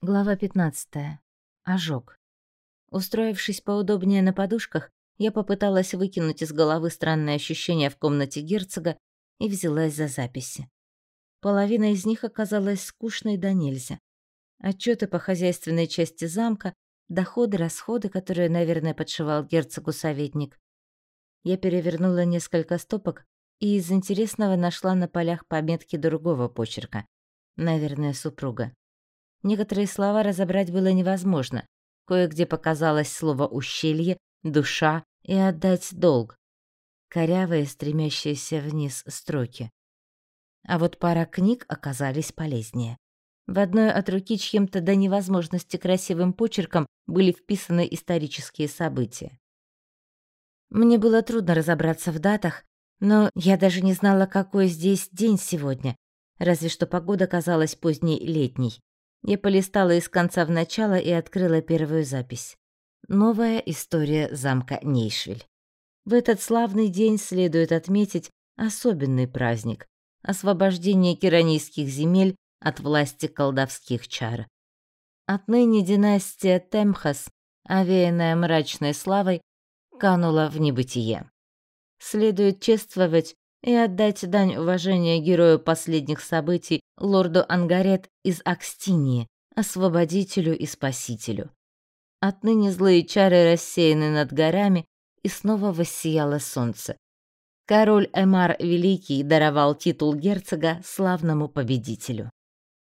Глава 15. Ожог. Устроившись поудобнее на подушках, я попыталась выкинуть из головы странные ощущения в комнате герцога и взялась за записи. Половина из них оказалась скучной до нельзя. Отчеты по хозяйственной части замка, доходы, расходы, которые, наверное, подшивал герцогу советник. Я перевернула несколько стопок и из интересного нашла на полях пометки другого почерка, наверное, супруга. Некоторые слова разобрать было невозможно. Кое-где показалось слово «ущелье», «душа» и «отдать долг». Корявые, стремящиеся вниз строки. А вот пара книг оказались полезнее. В одной от руки чьим-то до невозможности красивым почерком были вписаны исторические события. Мне было трудно разобраться в датах, но я даже не знала, какой здесь день сегодня, разве что погода казалась поздней летней. Я полистала из конца в начало и открыла первую запись. Новая история замка Нейшвиль. В этот славный день следует отметить особенный праздник — освобождение киранийских земель от власти колдовских чар. Отныне династия Темхас, овеянная мрачной славой, канула в небытие. Следует чествовать и отдать дань уважения герою последних событий, лорду Ангарет из Акстинии, освободителю и спасителю. Отныне злые чары рассеяны над горами, и снова воссияло солнце. Король Эмар Великий даровал титул герцога славному победителю.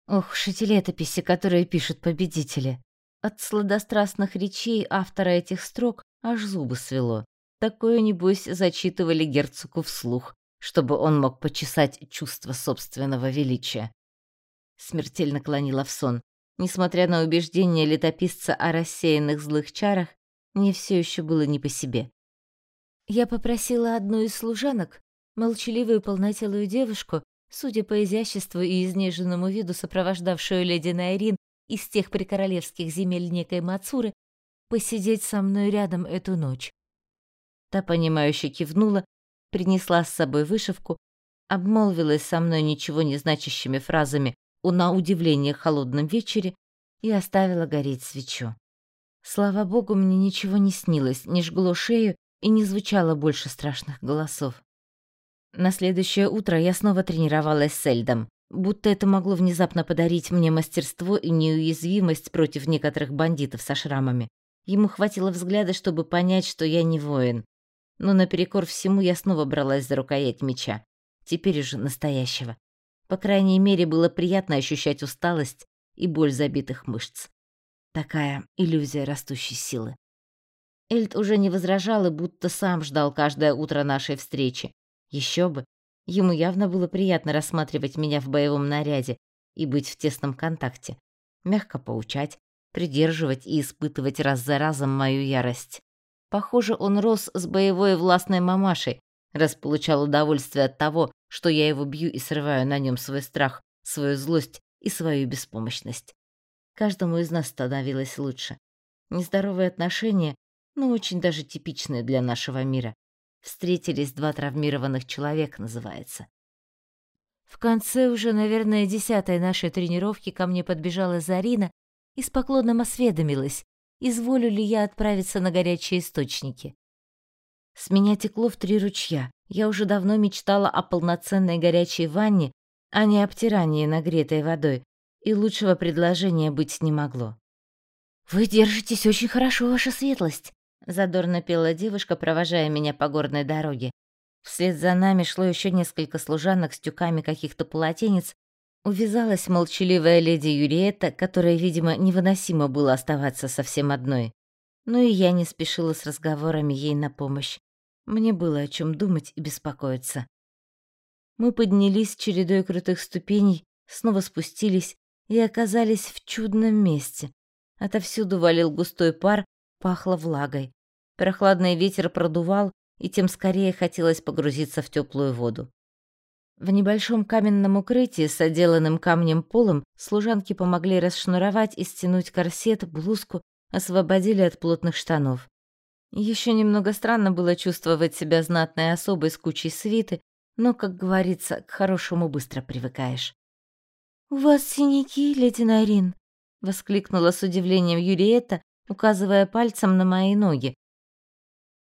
Ох уж эти летописи, которые пишут победители. От сладострастных речей автора этих строк аж зубы свело. Такое, небось, зачитывали герцогу вслух чтобы он мог почесать чувство собственного величия. Смертельно клонила в сон. Несмотря на убеждение летописца о рассеянных злых чарах, мне все еще было не по себе. Я попросила одну из служанок, молчаливую полнотелую девушку, судя по изяществу и изнеженному виду, сопровождавшую леди Найрин из тех прикоролевских земель некой Мацуры, посидеть со мной рядом эту ночь. Та, понимающе кивнула принесла с собой вышивку, обмолвилась со мной ничего не значащими фразами о на удивление холодном вечере и оставила гореть свечу. Слава богу, мне ничего не снилось, не жгло шею и не звучало больше страшных голосов. На следующее утро я снова тренировалась с Эльдом, будто это могло внезапно подарить мне мастерство и неуязвимость против некоторых бандитов со шрамами. Ему хватило взгляда, чтобы понять, что я не воин но наперекор всему я снова бралась за рукоять меча, теперь уже настоящего. По крайней мере, было приятно ощущать усталость и боль забитых мышц. Такая иллюзия растущей силы. Эльд уже не возражал и будто сам ждал каждое утро нашей встречи. Еще бы. Ему явно было приятно рассматривать меня в боевом наряде и быть в тесном контакте, мягко поучать, придерживать и испытывать раз за разом мою ярость. Похоже, он рос с боевой властной мамашей, раз получал удовольствие от того, что я его бью и срываю на нем свой страх, свою злость и свою беспомощность. Каждому из нас становилось лучше. Нездоровые отношения, но очень даже типичные для нашего мира. Встретились два травмированных человека, называется. В конце уже, наверное, десятой нашей тренировки ко мне подбежала Зарина и с поклоном осведомилась, изволю ли я отправиться на горячие источники. С меня текло в три ручья. Я уже давно мечтала о полноценной горячей ванне, а не обтирании нагретой водой, и лучшего предложения быть не могло. «Вы держитесь очень хорошо, ваша светлость», — задорно пела девушка, провожая меня по горной дороге. Вслед за нами шло еще несколько служанок с тюками каких-то полотенец Увязалась молчаливая леди Юриетта, которой, видимо, невыносимо было оставаться совсем одной. Но и я не спешила с разговорами ей на помощь. Мне было о чем думать и беспокоиться. Мы поднялись чередой крутых ступеней, снова спустились и оказались в чудном месте. Отовсюду валил густой пар, пахло влагой. Прохладный ветер продувал, и тем скорее хотелось погрузиться в теплую воду. В небольшом каменном укрытии с отделанным камнем полом служанки помогли расшнуровать и стянуть корсет, блузку, освободили от плотных штанов. Еще немного странно было чувствовать себя знатной особой с кучей свиты, но, как говорится, к хорошему быстро привыкаешь. «У вас синяки, леди Нарин?» воскликнула с удивлением Юриета, указывая пальцем на мои ноги.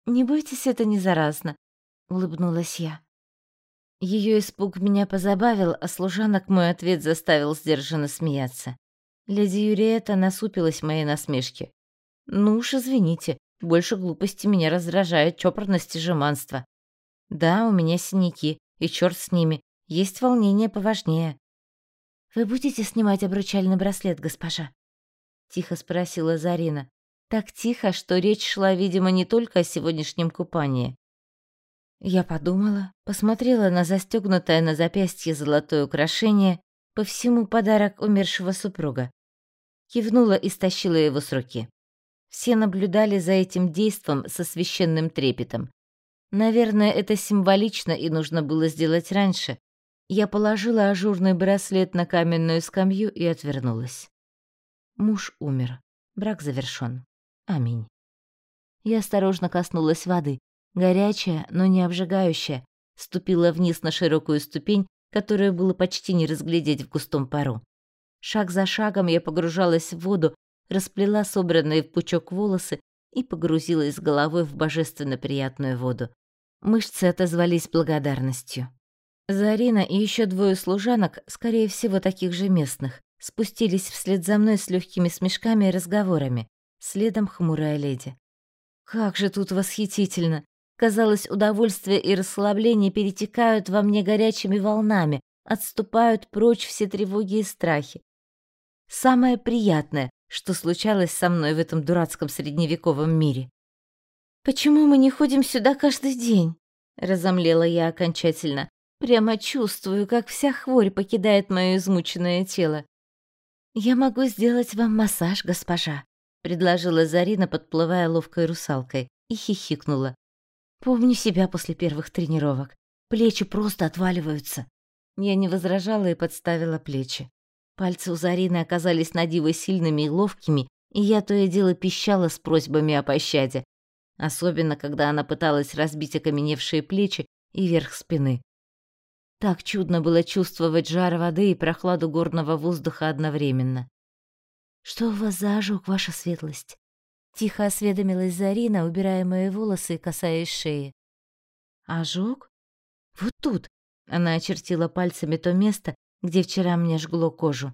«Не бойтесь, это не заразно», — улыбнулась я. Ее испуг меня позабавил, а служанок мой ответ заставил сдержанно смеяться. Леди Юриета насупилась моей насмешке. «Ну уж извините, больше глупости меня раздражает чопорность и жеманство. Да, у меня синяки, и черт с ними, есть волнение поважнее». «Вы будете снимать обручальный браслет, госпожа?» — тихо спросила Зарина. Так тихо, что речь шла, видимо, не только о сегодняшнем купании. Я подумала, посмотрела на застегнутое на запястье золотое украшение, по всему подарок умершего супруга. Кивнула и стащила его с руки. Все наблюдали за этим действом со священным трепетом. Наверное, это символично и нужно было сделать раньше. Я положила ажурный браслет на каменную скамью и отвернулась. Муж умер. Брак завершён. Аминь. Я осторожно коснулась воды, горячая, но не обжигающая, ступила вниз на широкую ступень, которую было почти не разглядеть в густом пару. Шаг за шагом я погружалась в воду, расплела собранные в пучок волосы и погрузилась головой в божественно приятную воду. Мышцы отозвались благодарностью. Зарина и еще двое служанок, скорее всего, таких же местных, спустились вслед за мной с легкими смешками и разговорами, следом хмурая леди. Как же тут восхитительно! Казалось, удовольствие и расслабление перетекают во мне горячими волнами, отступают прочь все тревоги и страхи. Самое приятное, что случалось со мной в этом дурацком средневековом мире. «Почему мы не ходим сюда каждый день?» — разомлела я окончательно. Прямо чувствую, как вся хворь покидает моё измученное тело. «Я могу сделать вам массаж, госпожа», — предложила Зарина, подплывая ловкой русалкой, и хихикнула. Помню себя после первых тренировок. Плечи просто отваливаются. Я не возражала и подставила плечи. Пальцы у Зарины оказались на диво сильными и ловкими, и я то и дело пищала с просьбами о пощаде, особенно когда она пыталась разбить окаменевшие плечи и верх спины. Так чудно было чувствовать жар воды и прохладу горного воздуха одновременно. «Что у вас за ожог, ваша светлость?» Тихо осведомилась Зарина, убирая мои волосы и касаясь шеи. «Ожог? Вот тут!» Она очертила пальцами то место, где вчера мне жгло кожу.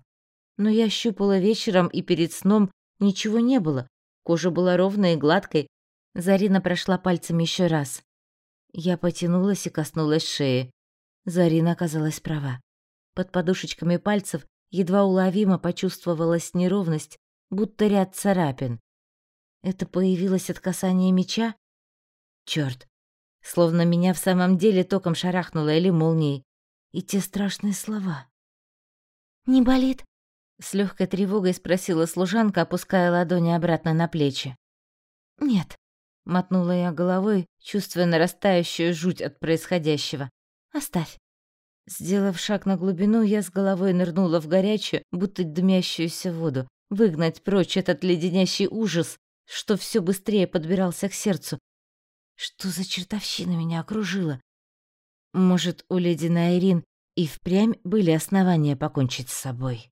Но я щупала вечером, и перед сном ничего не было. Кожа была ровной и гладкой. Зарина прошла пальцами еще раз. Я потянулась и коснулась шеи. Зарина оказалась права. Под подушечками пальцев едва уловимо почувствовалась неровность, будто ряд царапин. Это появилось от касания меча? Чёрт! Словно меня в самом деле током шарахнуло или молнией. И те страшные слова. «Не болит?» — с легкой тревогой спросила служанка, опуская ладони обратно на плечи. «Нет», — мотнула я головой, чувствуя нарастающую жуть от происходящего. «Оставь». Сделав шаг на глубину, я с головой нырнула в горячую, будто дымящуюся воду, выгнать прочь этот леденящий ужас, что все быстрее подбирался к сердцу. Что за чертовщина меня окружила? Может, у леди Найрин и впрямь были основания покончить с собой?